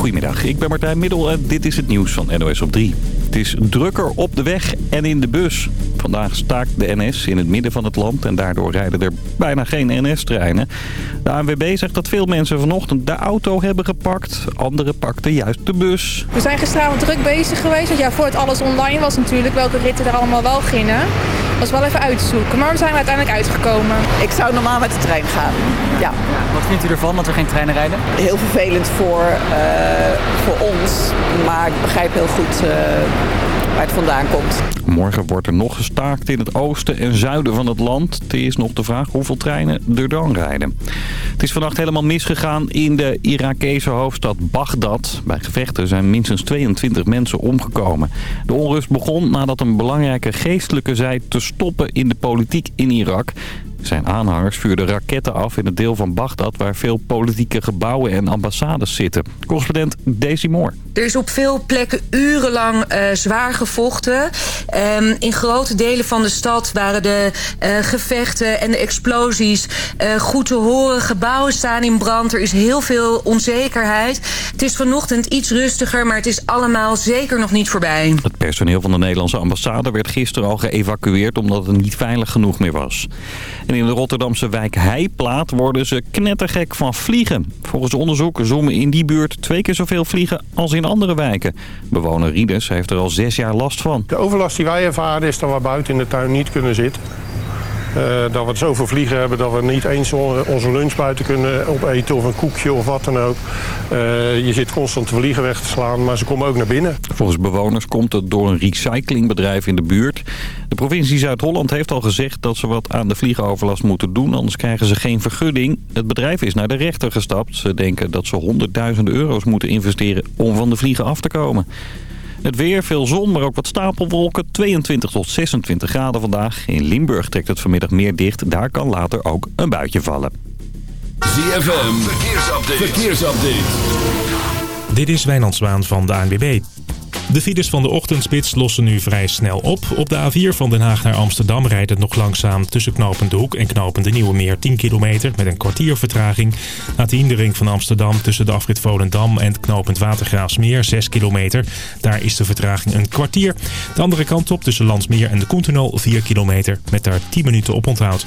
Goedemiddag, ik ben Martijn Middel en dit is het nieuws van NOS op 3. Het is drukker op de weg en in de bus. Vandaag staakt de NS in het midden van het land en daardoor rijden er bijna geen NS-treinen. De ANWB zegt dat veel mensen vanochtend de auto hebben gepakt. Anderen pakten juist de bus. We zijn gisteravond druk bezig geweest. Want ja, voor het alles online was natuurlijk welke ritten er allemaal wel gingen. Was wel even uitzoeken, maar we zijn er uiteindelijk uitgekomen. Ik zou normaal met de trein gaan, ja. Wat vindt u ervan dat er geen treinen rijden? Heel vervelend voor, uh, voor ons, maar ik begrijp heel goed... Uh, waar het vandaan komt. Morgen wordt er nog gestaakt in het oosten en zuiden van het land. Het is nog de vraag hoeveel treinen er dan rijden. Het is vannacht helemaal misgegaan in de Irakese hoofdstad Bagdad. Bij gevechten zijn minstens 22 mensen omgekomen. De onrust begon nadat een belangrijke geestelijke zei te stoppen in de politiek in Irak. Zijn aanhangers vuurden raketten af in het deel van Bagdad... waar veel politieke gebouwen en ambassades zitten. Correspondent Daisy Moore. Er is op veel plekken urenlang uh, zwaar gevochten. Um, in grote delen van de stad waren de uh, gevechten en de explosies uh, goed te horen. Gebouwen staan in brand. Er is heel veel onzekerheid. Het is vanochtend iets rustiger, maar het is allemaal zeker nog niet voorbij. Het personeel van de Nederlandse ambassade werd gisteren al geëvacueerd... omdat het niet veilig genoeg meer was. En in de Rotterdamse wijk Heiplaat worden ze knettergek van vliegen. Volgens onderzoek zoomen in die buurt twee keer zoveel vliegen als in andere wijken. Bewoner Rieders heeft er al zes jaar last van. De overlast die wij ervaren is dat we buiten in de tuin niet kunnen zitten. Uh, dat we zoveel vliegen hebben dat we niet eens onze lunch buiten kunnen opeten of een koekje of wat dan ook. Uh, je zit constant de vliegen weg te slaan, maar ze komen ook naar binnen. Volgens bewoners komt het door een recyclingbedrijf in de buurt. De provincie Zuid-Holland heeft al gezegd dat ze wat aan de vliegenoverlast moeten doen, anders krijgen ze geen vergunning. Het bedrijf is naar de rechter gestapt. Ze denken dat ze honderdduizenden euro's moeten investeren om van de vliegen af te komen. Het weer, veel zon, maar ook wat stapelwolken. 22 tot 26 graden vandaag. In Limburg trekt het vanmiddag meer dicht. Daar kan later ook een buitje vallen. ZFM, verkeersupdate. verkeersupdate. Dit is Wijnand Zwaan van de ANWB. De files van de ochtendspits lossen nu vrij snel op. Op de A4 van Den Haag naar Amsterdam rijdt het nog langzaam tussen Knopende Hoek en Knopende Nieuwe Meer 10 kilometer met een kwartier vertraging. Na de hindering van Amsterdam tussen de afrit Volendam en Knopend Watergraafsmeer 6 kilometer. Daar is de vertraging een kwartier. De andere kant op tussen Landsmeer en de Koentunnel 4 kilometer met daar 10 minuten op onthoud.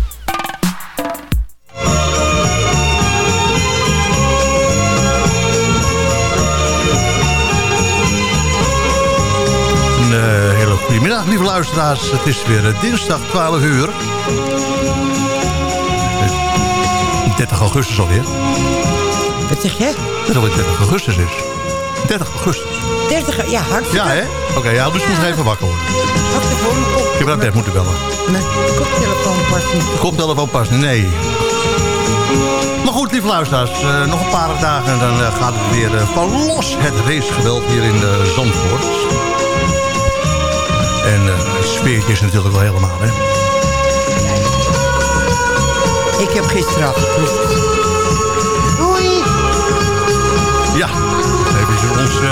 Een hele goede middag, lieve luisteraars. Het is weer dinsdag 12 uur. 30 augustus alweer. Wat zeg je? Dat het alweer 30 augustus is. 30 augustus. 30, ja, hartstikke. Ja, hè? Oké, okay, ja, dus moet uh, even wakker worden. Ik heb naar bed moeten bellen. Mijn koptelefoon past niet. Koptelefoon past niet, nee. Maar goed, lieve luisteraars, uh, nog een paar dagen en dan uh, gaat het weer uh, van los het racegeweld hier in de Zandvoort. Sfeertje is natuurlijk wel helemaal, hè. Ik heb gisteren afgeproefd. Doei! Ja, even ze ons uh,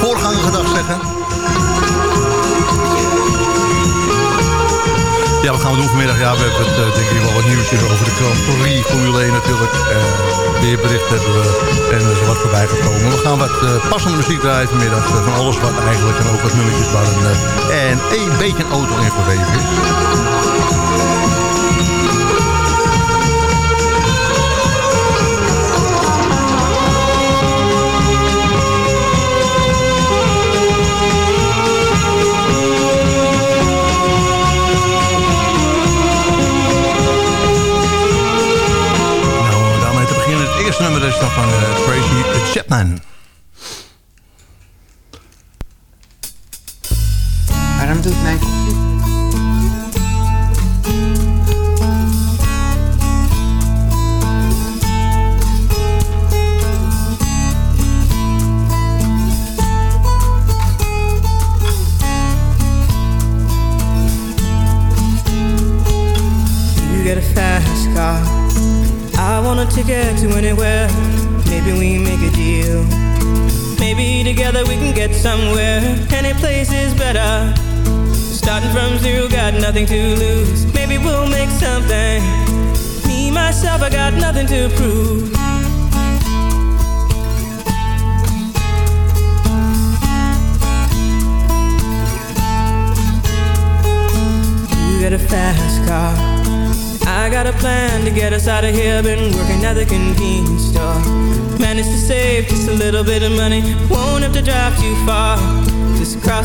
voorganger gedag zeggen. Ja, wat gaan vanmiddag? Ja, we hebben het, uh, denk ik wel wat nieuws over de Grand Prix Formule 1 natuurlijk. Uh, weerbericht hebben we en er is wat voorbij gekomen. We gaan wat uh, passende muziek draaien vanmiddag. van alles wat eigenlijk en ook wat nummertjes waar een, en een beetje een auto in verweven is. Nummer is dan van uh, Tracy Chapman.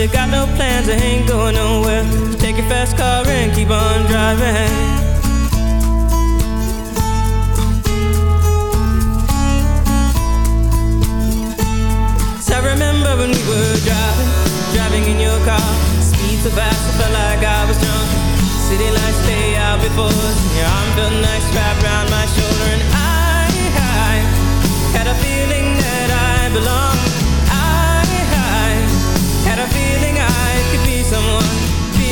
I got no plans, I ain't going nowhere. So take your fast car and keep on driving. So I remember when we were driving, driving in your car. Speed so fast, I felt like I was drunk. City lights lay out before us, your arm felt nice wrapped around my shoulder.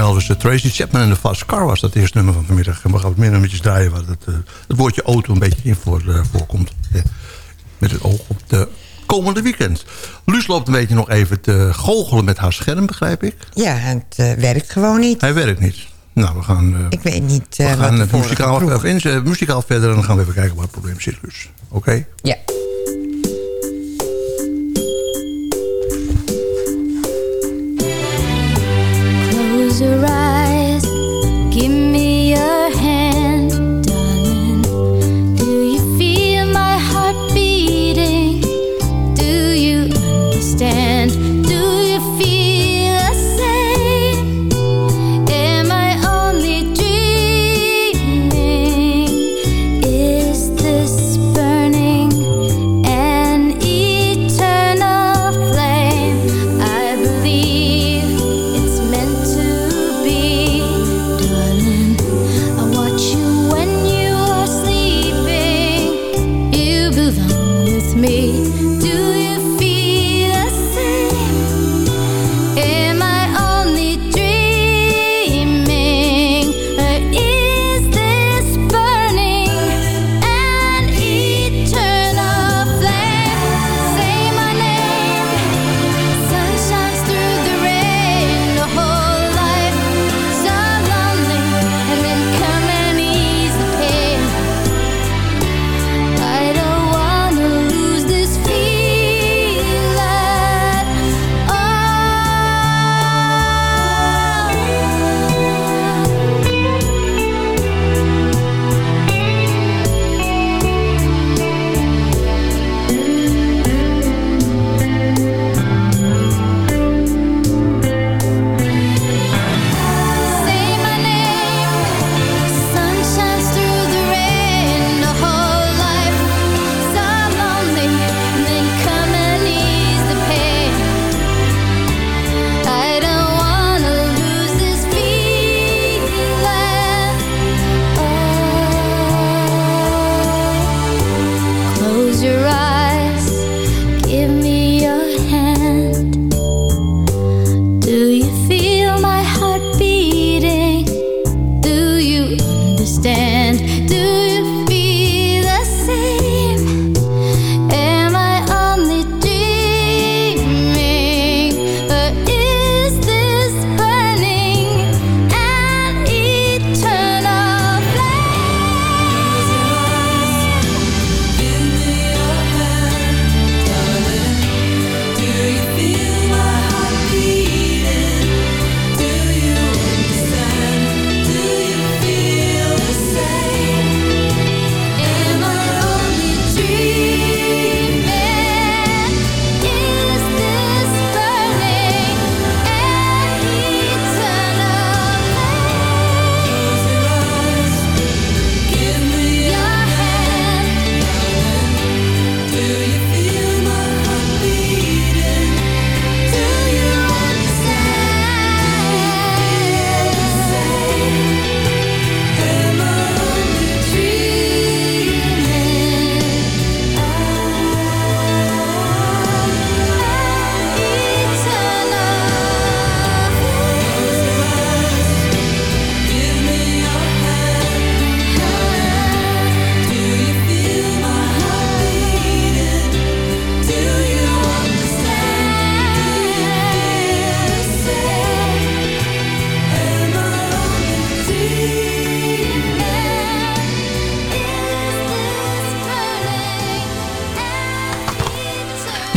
Uh, Tracy Chapman en de Fast Car was dat eerste nummer van vanmiddag. En we gaan wat meer nummertjes draaien waar het, uh, het woordje auto een beetje in voor, uh, voorkomt. Ja. Met het oog op de komende weekend. Luus loopt een beetje nog even te goochelen met haar scherm, begrijp ik. Ja, het uh, werkt gewoon niet. Hij werkt niet. Nou, we gaan, uh, ik weet niet we uh, gaan wat de muzikaal, in, muzikaal verder en dan gaan we even kijken waar het probleem zit, Luus. Oké? Okay? Ja. eyes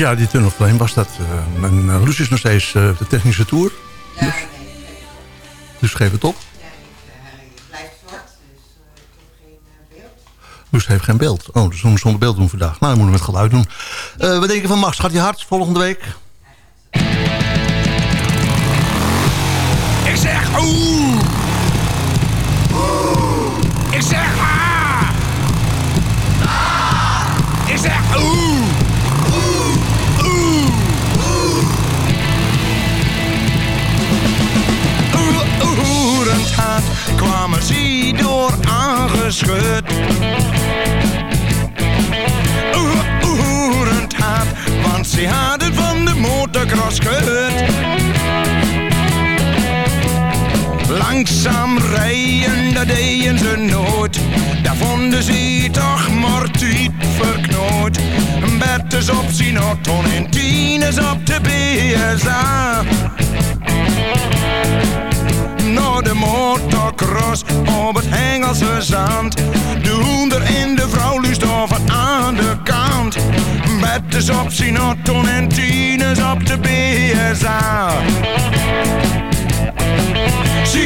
Ja, die Tunnel Flame was dat. Uh, en uh, Luus is nog steeds uh, de technische tour. Ja, dus, dus geef het op. Luus heeft geen beeld. Oh, dus we zonder beeld doen vandaag. Nou, dan moeten we met geluid doen. Uh, wat denk je van Max? Gaat hij hard volgende week? Ik zeg. Oeh. Ze door aangeschud. Oerend hard, want ze hadden van de motocross gehoord. Langzaam rijden, dat deden ze nooit. Daar vonden ze toch mortiet verknoot. Bertus op zijn auto en Tines op de BSA. Naar de motocross op het Hengelse zand. De hoender en de vrouw lust over aan de kant. Bertus op zijn auto en Tines op de BSA. Ze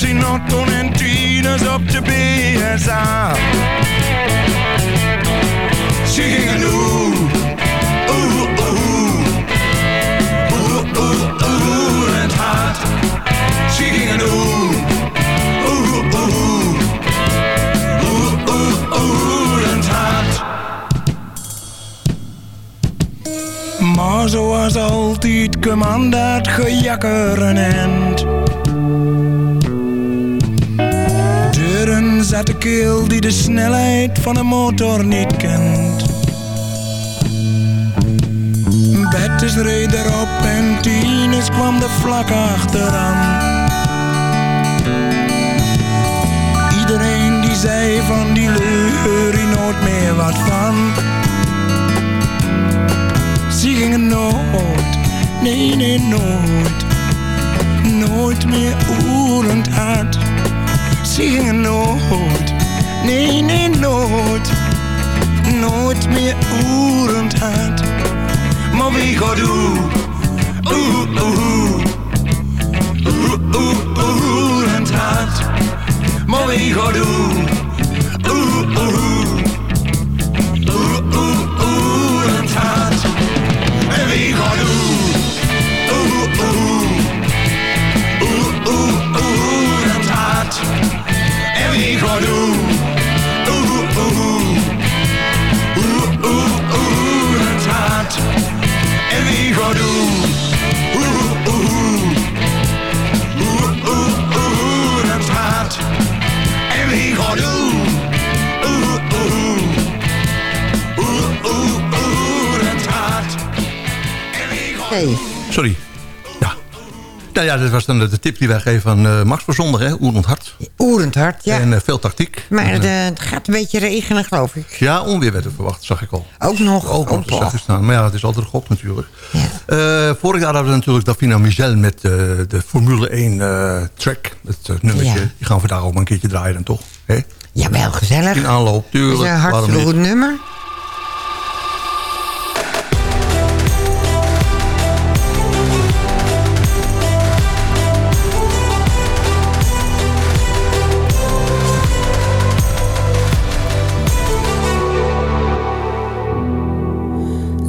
bed is op Sinaton en tien is op de BSA. Ze gingen doen. Oeh, oeh. Oeh, oeh, oeh, het hart. Ze gingen doen. Oeh, oeh. Oeh, oeh, oeh, het hart. Maar zoals altijd dat gejakker end. De keel die de snelheid van een motor niet kent. Bettes reed erop en Tines kwam er vlak achteraan. Iedereen die zei van die leur hier nooit meer wat van. Ze gingen nooit, nee nee nooit, nooit meer oerend hard. Ze gingen nooit, nee nee nooit, nooit meer oerend hard. Maar wie gaat? Oeh, oeh, oeh, oeh, oeh, het hart. Maar wie gaat En wie gaat doen? Oeh, oeh, oeh, oeh, oeh, het hart. En wie gaat doen? Oeh, oeh, oeh, oeh, oeh, het hart. En wie gaat doen? Oeh, oeh, oeh, oeh, oeh, het hart. En wie gaat Hey. Sorry. Ja. Nou ja, dat was dan de tip die wij geven aan uh, Max voor zondag, hè? Oerend hard. Oerend hard, ja. En uh, veel tactiek. Maar En, het, uh, eh, het gaat een beetje regenen, geloof ik. ja, onweer werd er verwacht, zag ik al. Ook nog. Ook op de zag staan. Maar ja, het is altijd gok natuurlijk. Eh, vorig jaar hadden we natuurlijk Davina Michel met eh, de Formule 1 eh, track. Het eh, nummertje. Die gaan we vandaag ook maar een keertje draaien dan toch? Hè? Ja, wel gezellig. In aanloop, Het tuurlijk. is een waarom hartstikke goed nummer.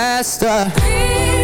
faster.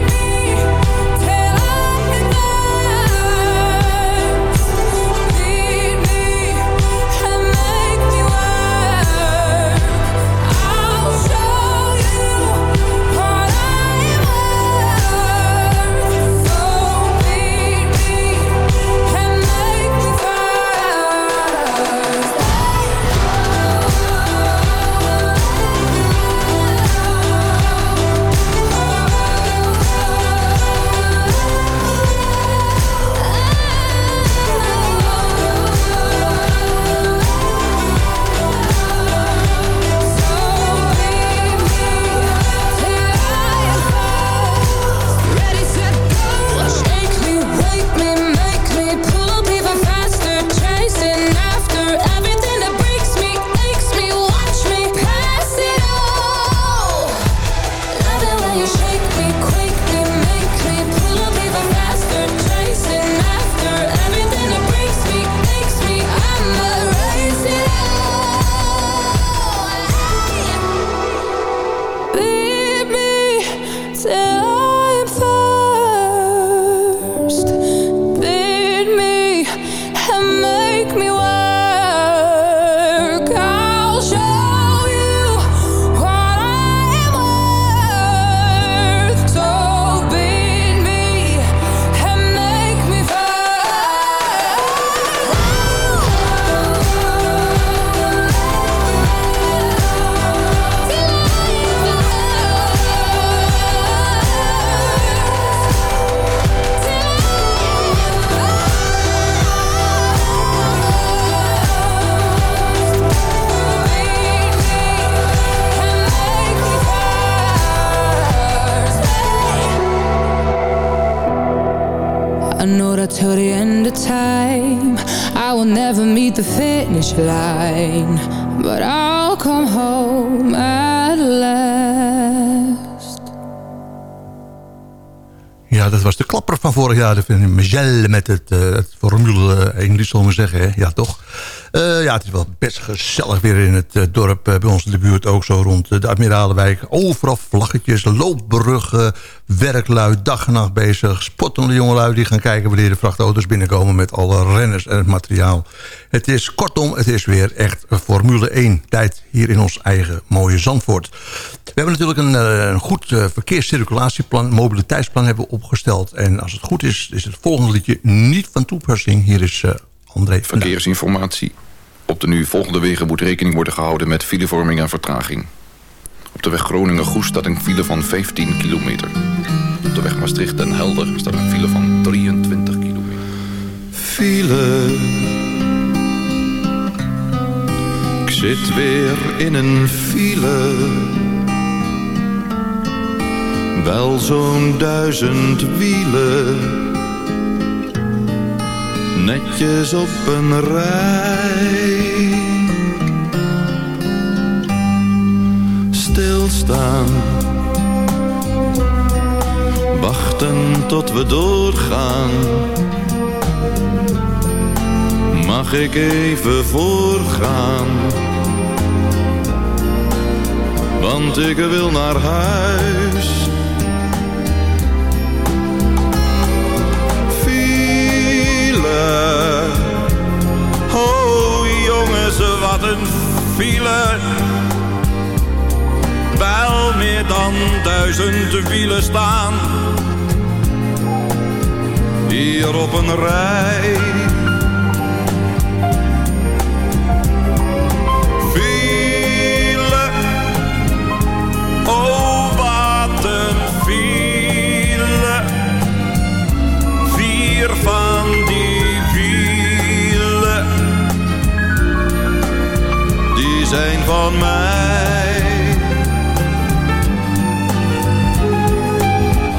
Finish line But I'll come home at last Ja, dat was de klapper van vorig jaar. De Michel met het, eh, het Formule 1, die zullen we zeggen. Hè? Ja, toch? Eh, ja, het is wel best gezellig weer in het eh, dorp. eh, bij ons in de buurt ook zo rond de Admiralenwijk. Overal vlaggetjes, loopbruggen, werklui, dag en nacht bezig. Spottende jongelui die gaan kijken wanneer de vrachtauto's binnenkomen... met alle renners en het materiaal. Het is kortom, het is weer echt Formule 1 tijd hier in ons eigen mooie Zandvoort. We hebben natuurlijk een, een goed verkeerscirculatieplan, mobiliteitsplan hebben we opgesteld. En als het goed is, is het volgende liedje niet van toepassing. Hier is André. Verkeersinformatie. Op de nu volgende wegen moet rekening worden gehouden met filevorming en vertraging. Op de weg Groningen-Goes staat een file van 15 kilometer. Op de weg Maastricht-Den Helder staat een file van 23 kilometer. File. Ik zit weer in een file. Wel zo'n duizend wielen. Netjes op een rij. Stilstaan. Wachten tot we doorgaan. Mag ik even voorgaan? Want ik wil naar huis. Wat een file. Wel meer dan duizend wielen staan. Hier op een rij. van mij.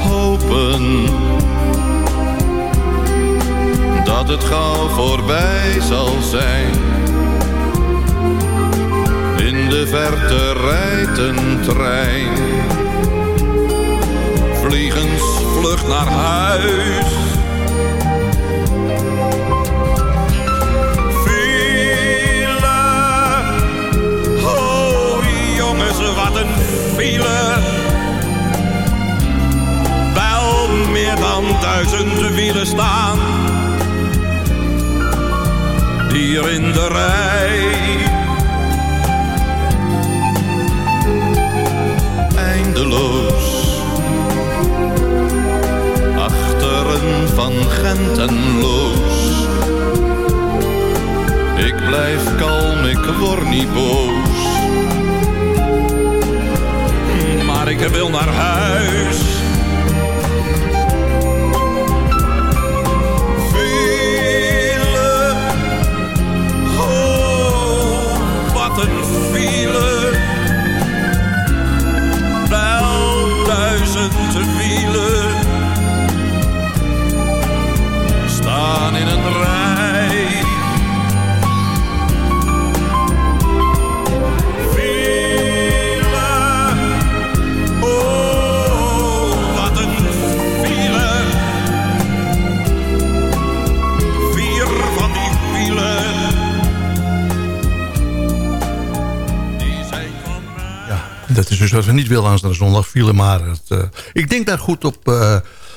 Hopen dat het gauw voorbij zal zijn. In de verte rijdt een trein, vliegensvlug naar huis duizend wielen staan. Hier in de rij. Eindeloos. Achteren van Gent en Loos. Ik blijf kalm, ik word niet boos. Maar ik wil naar huis. Dat is dus wat we niet willen aanstaande zondag. Vielen maar. Het, eh, ik denk daar goed op, eh,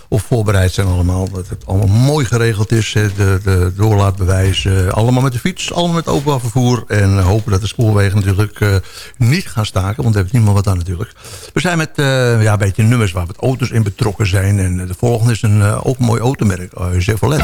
op voorbereid zijn allemaal. Dat het allemaal mooi geregeld is. De, de doorlaatbewijs. eh, allemaal met de fiets. Allemaal met openbaar vervoer. En hopen dat de spoorwegen natuurlijk eh, niet gaan staken. Want daar heeft niemand wat aan natuurlijk. We zijn met ja, een beetje nummers waar wat auto's in betrokken zijn. En de volgende is een ook een mooi automerk. Chevrolet.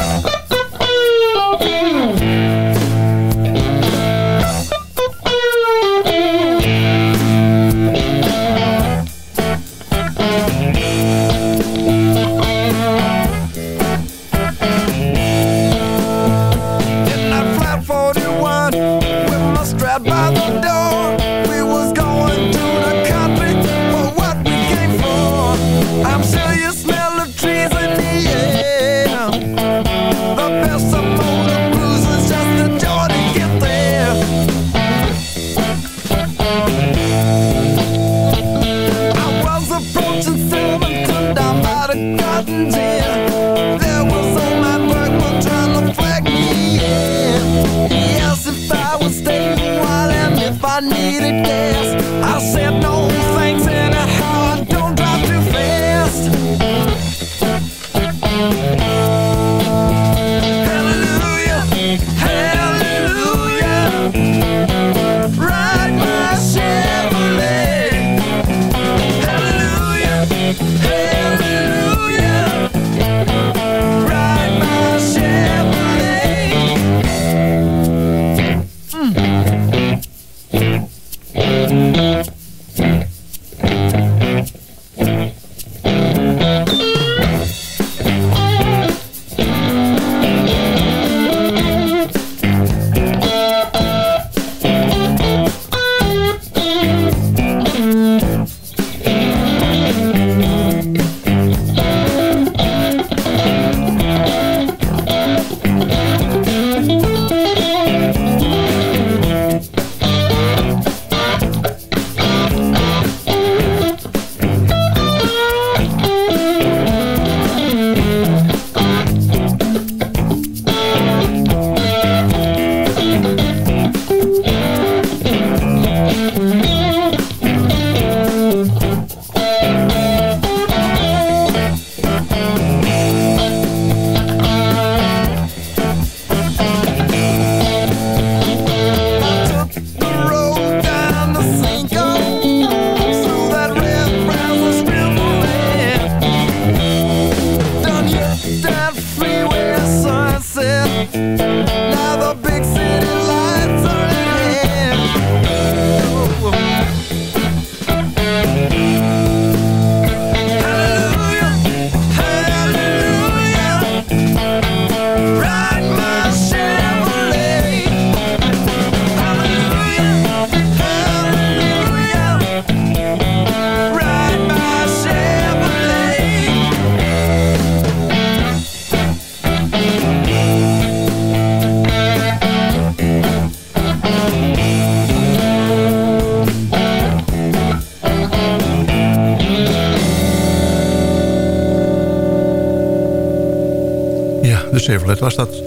Chevrolet was dat.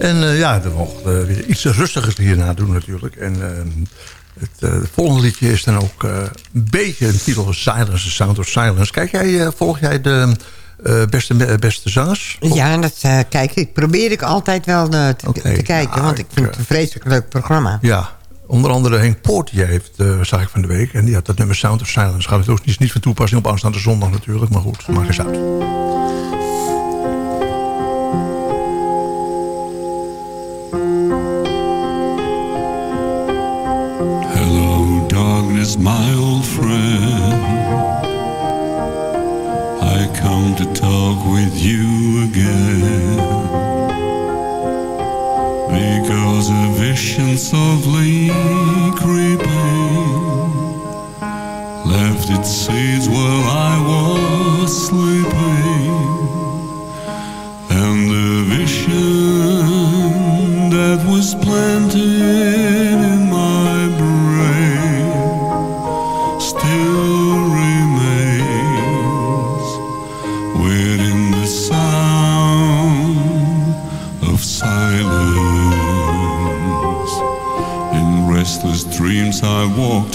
En eh, ja, er mocht eh, weer iets rustigers hierna doen natuurlijk. En het, eh, het volgende liedje is dan ook een beetje een titel Silence, The Sound of Silence. Kijk jij, volg jij de beste, beste zangers? Ja, dat kijk ik. Probeer ik altijd wel te, te kijken. want ik vind het een vreselijk leuk programma. Ja, onder andere Henk Poortier heeft, zag ik van de week. En die had dat nummer Sound of Silence. Gaat het ook niet, niet van toepassing op aanstaande zondag natuurlijk. Maar goed, maak eens uit. My old friend. I come to talk with you again. Because a vision softly creeping left its seeds while I was sleeping. And the vision that was planted in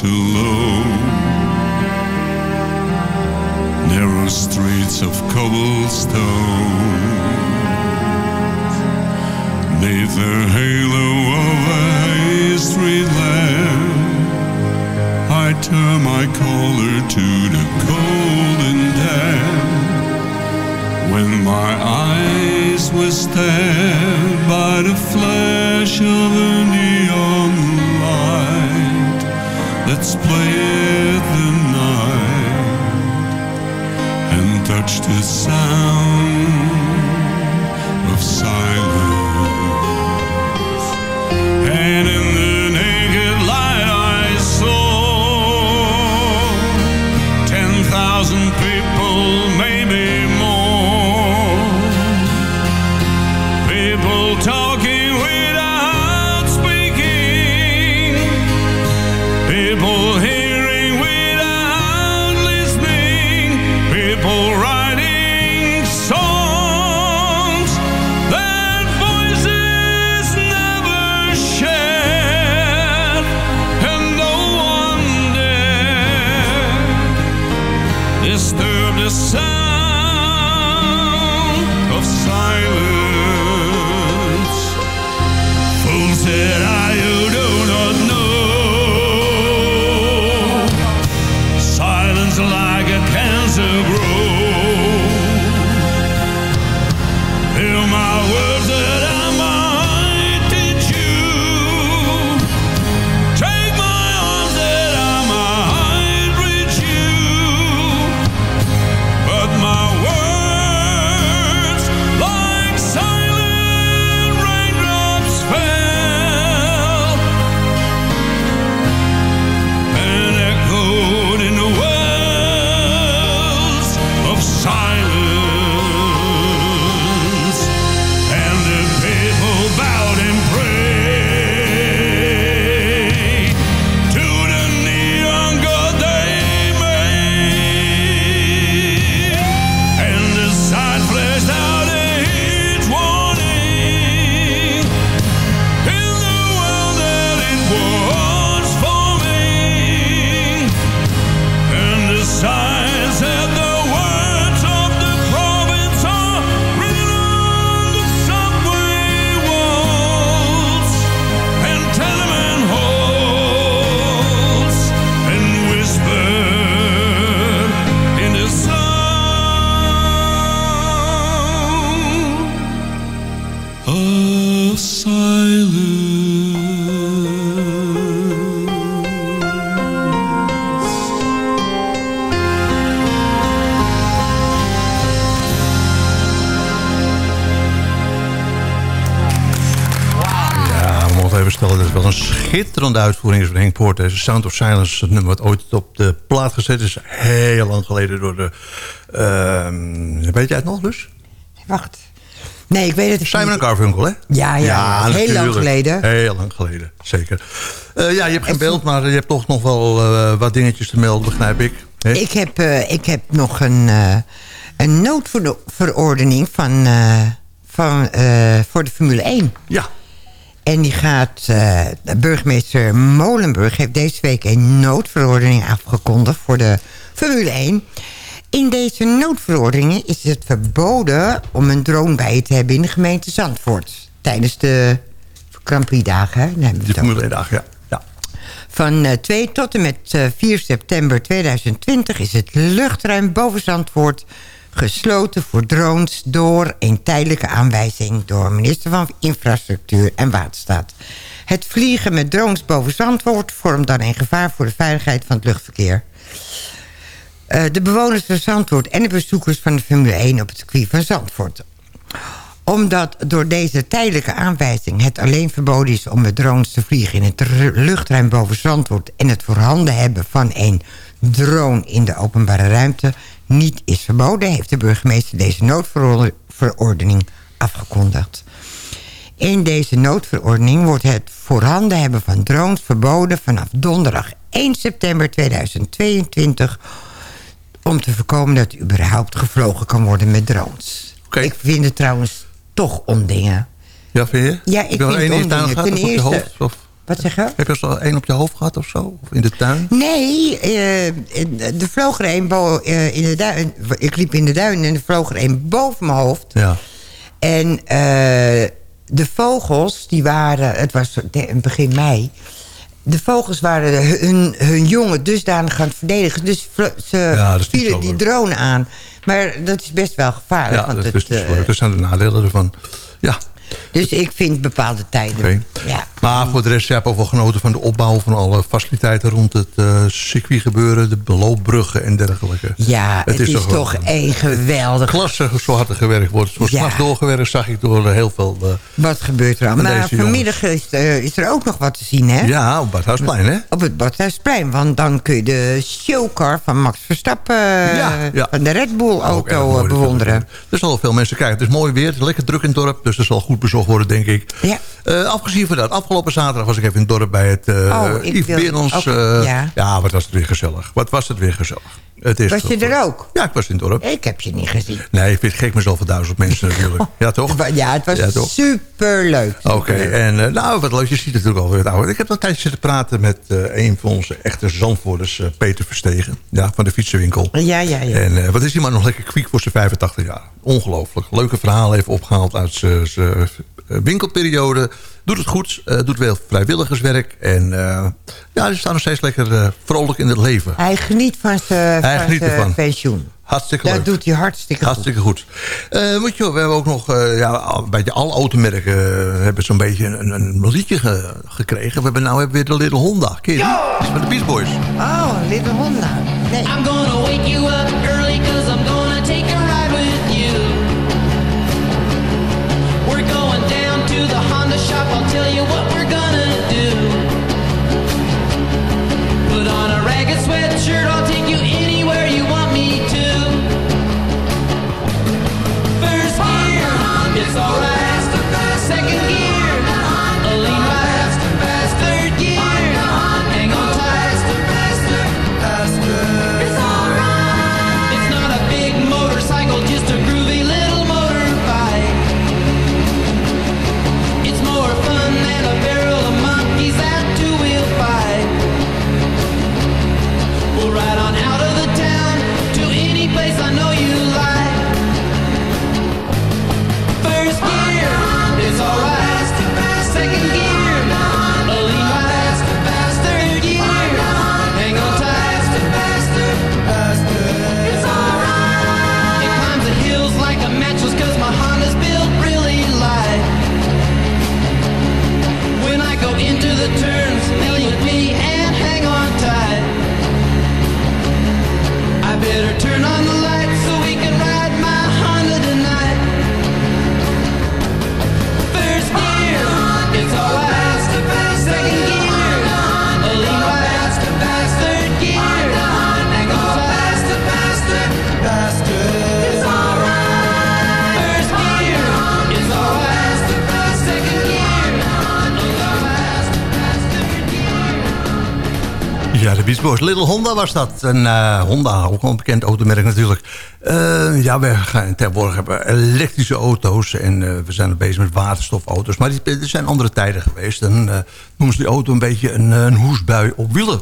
walked alone narrow streets of cobblestone. Neath the halo of a Hay Street lamp, I turn my collar to the cold and damp. When my eyes were stabbed by the flash of a neon that play the night and touch the sound Deze Sound of Silence, het nummer wat ooit op de plaat gezet is. Heel lang geleden door de... ehm, weet jij het nog, dus? Wacht. Nee, ik weet het Simon niet. Garfunkel, hè? Ja, ja, heel lang geleden. Heel lang geleden, zeker. Eh, ja, je hebt geen beeld, maar je hebt toch nog wel eh, wat dingetjes te melden, begrijp ik. Ik heb, eh, ik heb nog een, een noodverordening van, van, voor de Formule 1. Ja. En die gaat, eh, de burgemeester Molenburg heeft deze week een noodverordening afgekondigd voor de Formule 1. In deze noodverordening is het verboden om een drone bij je te hebben in de gemeente Zandvoort. Tijdens de Grand Prix dagen. De. Formule 1 dagen, ja. ja. Van eh, 2 tot en met eh, 4 september 2020 is het luchtruim boven Zandvoort gesloten voor drones door een tijdelijke aanwijzing door minister van Infrastructuur en Waterstaat. Het vliegen met drones boven Zandvoort vormt dan een gevaar voor de veiligheid van het luchtverkeer. Eh, de bewoners van Zandvoort en de bezoekers van de Formule 1 op het circuit van Zandvoort omdat door deze tijdelijke aanwijzing het alleen verboden is om met drones te vliegen in het luchtruim boven Zandvoort en het voorhanden hebben van een drone in de openbare ruimte niet is verboden, heeft de burgemeester deze noodverordening afgekondigd. In deze noodverordening wordt het voorhanden hebben van drones verboden vanaf donderdag 1 september 2022 om te voorkomen dat er überhaupt gevlogen kan worden met drones. Ik vind het trouwens toch ondingen. Ja, vind je? Ja, ik vind je ondingen. Ten eerste- hoofd? Of? Wat zeg je? Heb je er al één op je hoofd gehad of zo? Of in de tuin? Nee, eh, er vloog er een eh, in de duin. Ik liep in de duin en er vloog er een boven mijn hoofd. Ja. En eh, de vogels, die waren... Het was begin mei. De vogels waren hun, hun jongen dusdanig aan het verdedigen. Dus ze Ja, vielen die drone aan. Maar dat is best wel gevaarlijk. Ja, want dat, het, is dus. Dat zijn de nadelen ervan. Ja. Dus ik vind bepaalde tijden... Ja. Maar voor de rest, jij hebt ook wel genoten van de opbouw van alle faciliteiten rond het eh circuit gebeuren, de beloopbruggen en dergelijke. Ja, het, is, toch één geweldig... Klasse, zo hard er gewerkt wordt. Zo Ja. s'nachts doorgewerkt zag ik door heel veel... eh, Wat gebeurt er al? Van Maar vanmiddag is, eh, is er ook nog wat te zien, hè? Ja, op Badhuisplein, hè? Op het Badhuisplein, want dan kun je de showcar van Max Verstappen... Ja, ja. van de Red Bull Ook erg auto mooi eh, bewonderen. Er zullen veel mensen kijken. Het is mooi weer, het is lekker druk in het dorp. Dus dat zal goed bezocht worden, denk ik. Ja. Eh, afgezien van dat, afgelopen zaterdag was ik even in het dorp bij het uh, Oh, Yves eh, ja. ja, wat was het weer gezellig. Wat was het weer gezellig. Het is Was je er ook? Ja, ik was in het dorp. Ik heb je niet gezien. Nee, ik vind gek met zoveel duizend mensen natuurlijk. Ja, toch? Ja, het was Ja, toch? superleuk. Oké, en nou, wat leuk, je ziet het natuurlijk alweer het oude. Ik heb een tijdje zitten praten met een van onze echte Zandvoorders, eh, Peter Verstegen. Ja, van de fietsenwinkel. Ja, ja, ja. En wat is die man nog lekker kwiek voor zijn 85 jaar. Ongelooflijk. Leuke verhalen even opgehaald uit zijn winkelperiode. Doet het goed, eh, doet wel vrijwilligerswerk. En eh, ja, die staan nog steeds lekker eh, vrolijk in het leven. Hij geniet van zijn Hij van geniet zijn ervan. pensioen. Hartstikke Dat leuk. doet hij hartstikke, Hartstikke goed. Eh moet je, we hebben ook nog, eh, ja, al- bij alle automerken eh, hebben zo'n beetje een, een liedje ge- gekregen. We hebben nou hebben we weer de Little Honda. Ken je die? Die is van de Beach Boys. Oh, Little Honda. Nee. I'm gonna wake you up Little Honda was dat. Een eh, Honda, ook een bekend automerk natuurlijk. Eh, ja, we gaan tegenwoordig hebben elektrische auto's. En eh, we zijn bezig met waterstofauto's. Maar er zijn andere tijden geweest. Eh, noemen ze die auto een beetje een, een op wielen.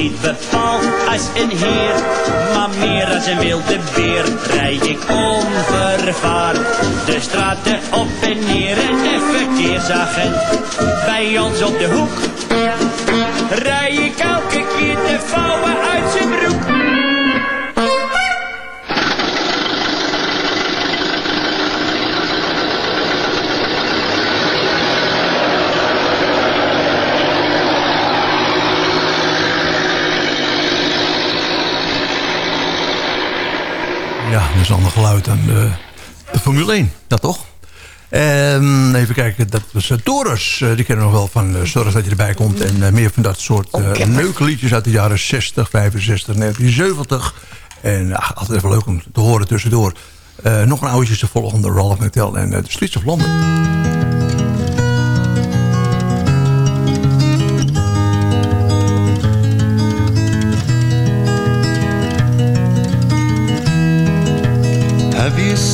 Niet bepaald als een heer, maar meer als een wilde beer rij ik onvervaard de straten op en neer en de verkeersagent bij ons op de hoek. Rij ik elke keer de vouwen uit zijn broek. Is ander geluid dan de, de Formule 1. Dat toch? Ehm, even kijken, dat was uh, Doris. Eh, die kennen we nog wel van uh, Zorg dat je erbij komt. En eh, meer van dat soort uh, leuke liedjes uit de jaren 60, 65, 1970. En ach, altijd even leuk om te horen tussendoor. nog een oudje te volgende, Ralph McTell en de Streets of London.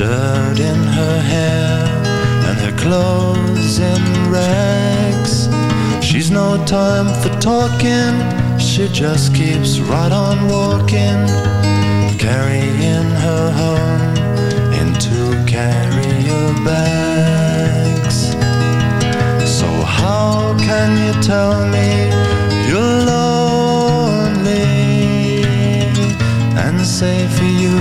Dirt in her hair and her clothes in rags. She's no time for talking, she just keeps right on walking, carrying her home in two carrier bags. So how can you tell me you're lonely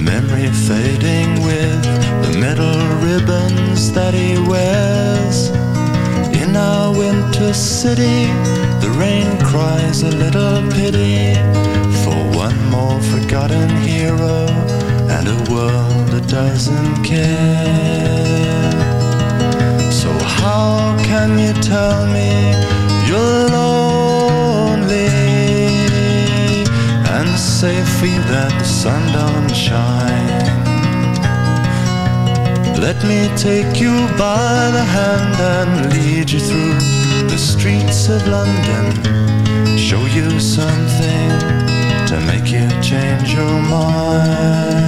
Memory fading with the metal ribbons that he wears. In our winter city, the rain cries a little pity for one more forgotten hero and a world that doesn't care. So how can you tell me you're lonely say for you that the sun don't shine? Let me take you by the hand and lead you through the streets of London. Show you something to make you change your mind.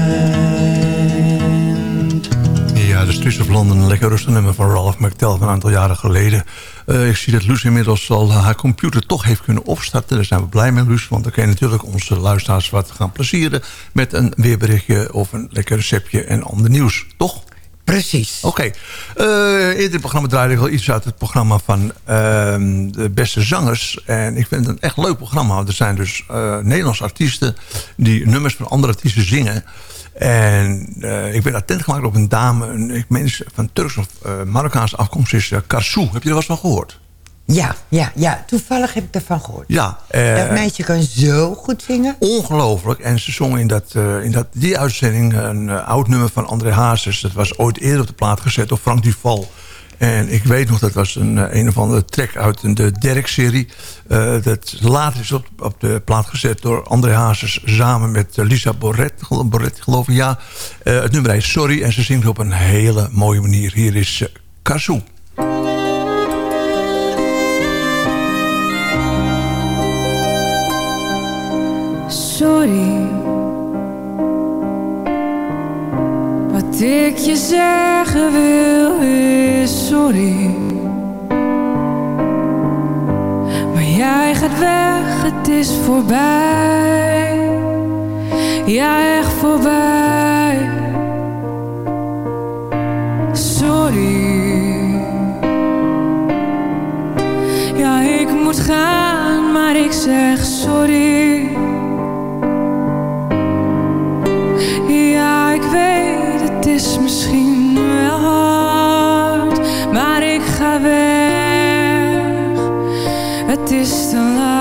Ja, de Streets of London, lekker rustig nummer van Ralph McTell van een aantal jaren geleden. Eh, ik zie dat Luus inmiddels al haar computer toch heeft kunnen opstarten. Daar zijn we blij mee, Luus, want dan kan je natuurlijk onze luisteraars wat gaan plezieren... met een weerberichtje of een lekker receptje en ander nieuws, toch? Precies. Oké. Eh, eerder in het programma draaide ik al iets uit het programma van ehm, de beste zangers. En ik vind het een echt leuk programma. Er zijn dus eh, Nederlandse artiesten die nummers van andere artiesten zingen. En eh, ik ben attent gemaakt op een dame, een, meen van Turks of uh, Marokkaanse afkomst is uh, Karsou. Heb je er wel eens van gehoord? Ja, ja, ja. Toevallig heb ik ervan gehoord. Ja. dat meisje kan zo goed zingen. Ongelooflijk. En ze zong in, dat, in dat, die uitzending een oud nummer van André Hazes. Dat was ooit eerder op de plaat gezet door Frank Duval. En ik weet nog, dat was een, een of andere track uit de Derek-serie. Uh, dat later is op, op de plaat gezet door André Hazes... samen met Lisa Borret, geloof ik, ja. Het nummer is Sorry en ze zingt op een hele mooie manier. Hier is uh. Sorry Wat ik je zeggen wil is sorry. Maar jij gaat weg, het is voorbij. Ja, echt voorbij. Sorry. Ja, ik moet gaan, maar ik zeg sorry Het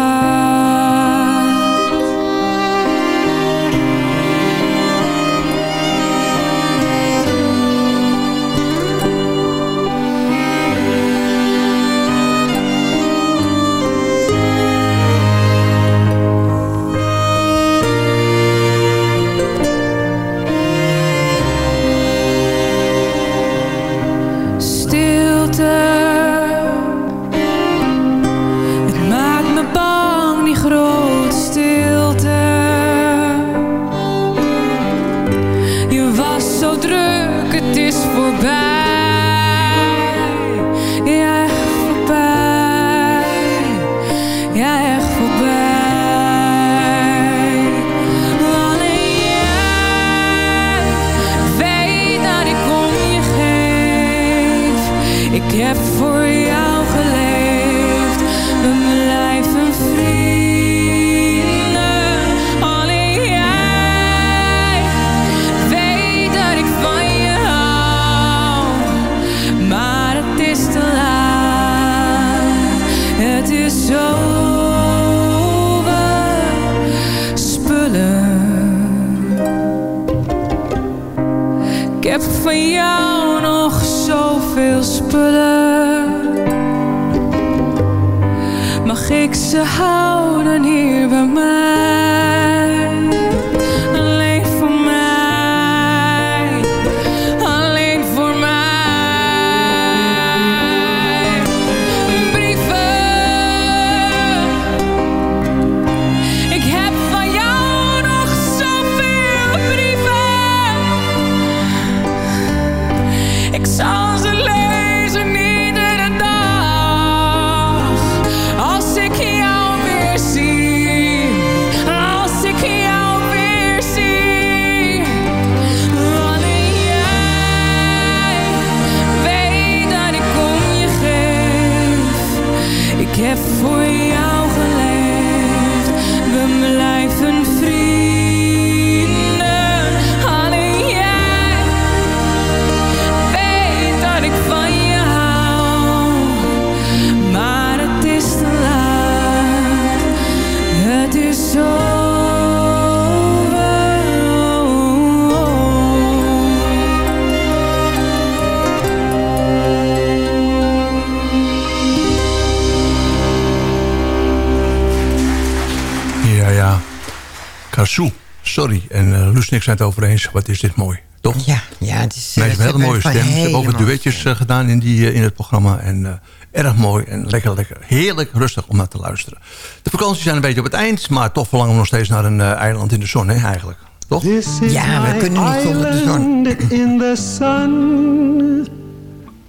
Sorry. En Luus niks zijn het over eens. Wat is dit mooi. Toch? Ja, ja het is... Eh, ze hebben een hele mooie stem. Ze hebben helemaal- duetjes eh, gedaan in, die, in het programma. En erg mooi en lekker, lekker. Heerlijk rustig om naar te luisteren. De vakanties zijn een beetje op het eind. Maar toch verlangen we nog steeds naar een eiland in de zon, hè, eigenlijk. Toch? Ja, we kunnen niet zonder de zon. in the sun,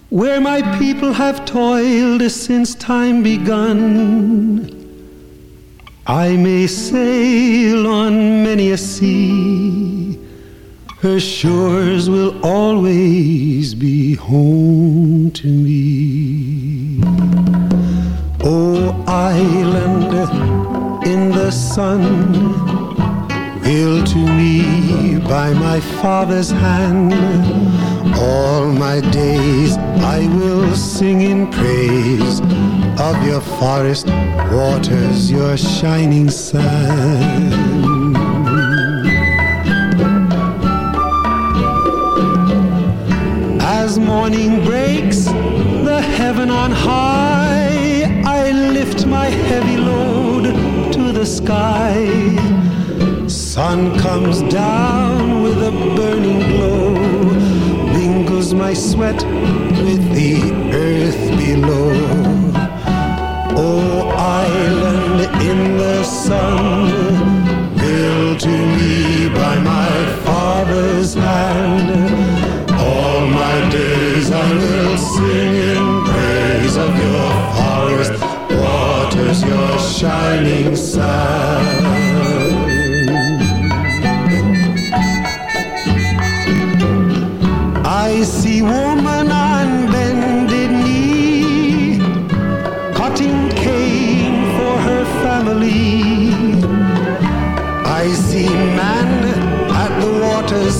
where my people have toiled since time begun. I may sail on many a sea, her shores will always be home to me. Oh, island in the sun, Built to me by my father's hand. All my days I will sing in praise of your forest waters, your shining sun. As morning breaks, the heaven on high, I lift my heavy load to the sky. Sun comes down with a burning glow, mingles my sweat with the earth below. Oh, island in the sun, built to me by my father's hand. All my days I will sing in praise of your forest waters, your shining sun.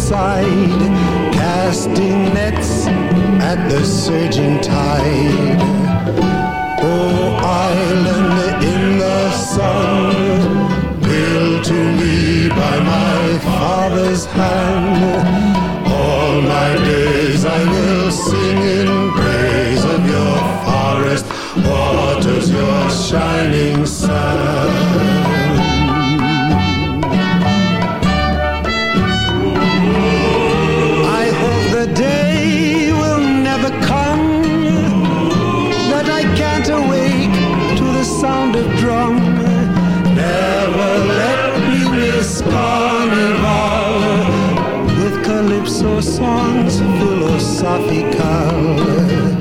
Side, casting nets at the surging tide. Oh, island in the sun, built to me by my father's hand. All my days I will sing in praise of your forest waters, your shining songs philosophical.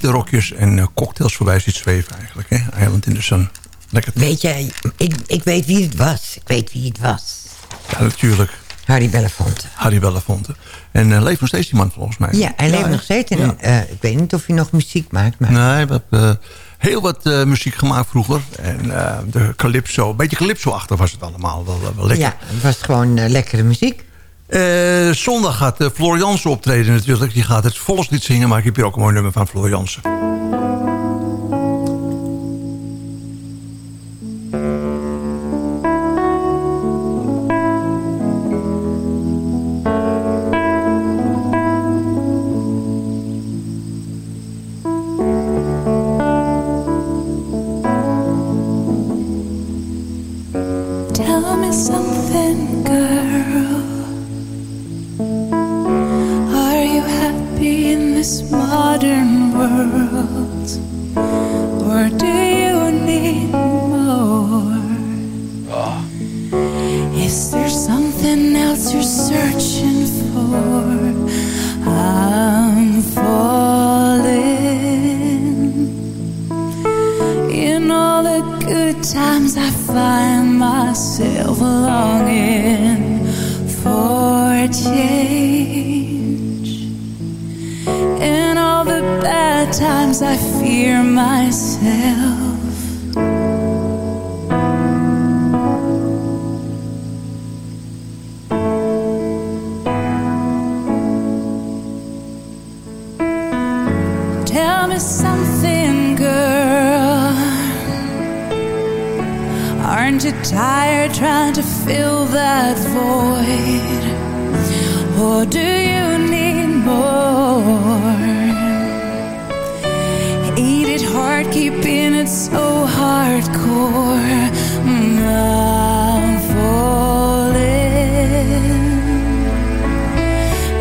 Drankjes en eh, cocktails voorbij ziet zweven eigenlijk. Hè? Island in the Sun. Lekker. Weet jij, ik, ik weet wie het was. Ik weet wie het was. Ja, natuurlijk. Harry Belafonte. Harry Belafonte. En eh, leeft nog steeds die man volgens mij. Ja, hij leeft nog steeds. En, Ja. ik weet niet of hij nog muziek maakt. Maar... Nee, we hebben eh, heel wat muziek gemaakt vroeger. En de calypso, een beetje calypso-achtig was het allemaal. Wel, wel lekker. Ja, het was gewoon lekkere muziek. Eh, zondag gaat uh, Floor Jansen optreden natuurlijk. Die gaat het volkslied zingen, maar ik heb hier ook een mooi nummer van Floor Aren't you tired trying to fill that void? Or do you need more? Eat it hard, keeping it so hardcore. Mm, I'm falling.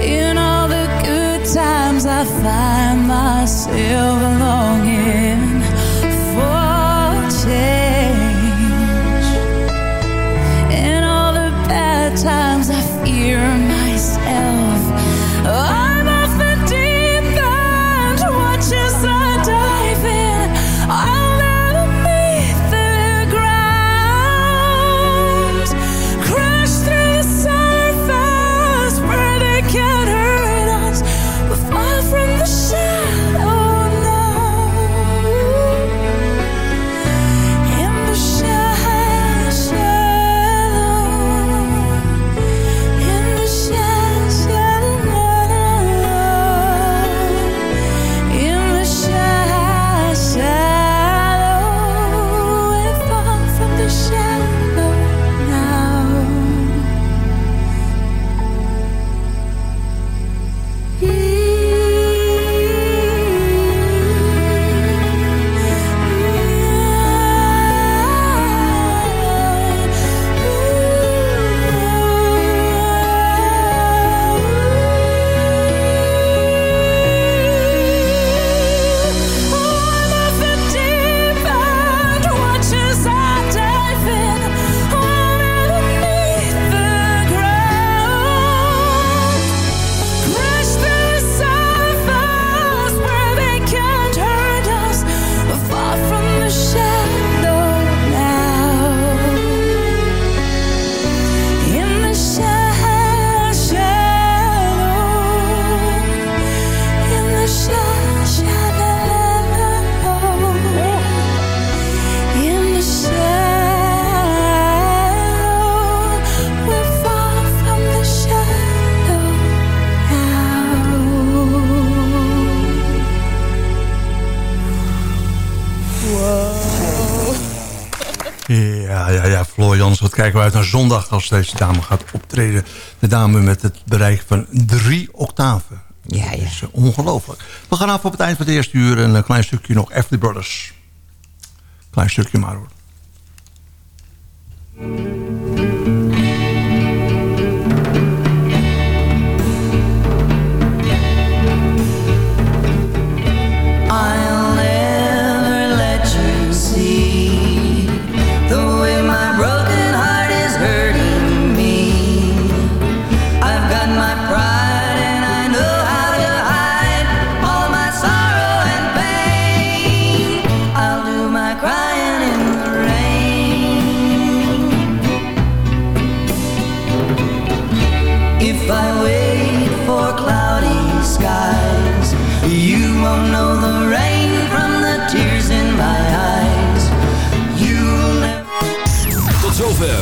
In all the good times, I find myself Naar zondag als deze dame gaat optreden. De dame met het bereik van drie octaven. Ja, ja. Dat is eh, ongelooflijk. We gaan af op het eind van het eerste uur. En een klein stukje nog Everly Brothers. Klein stukje maar hoor.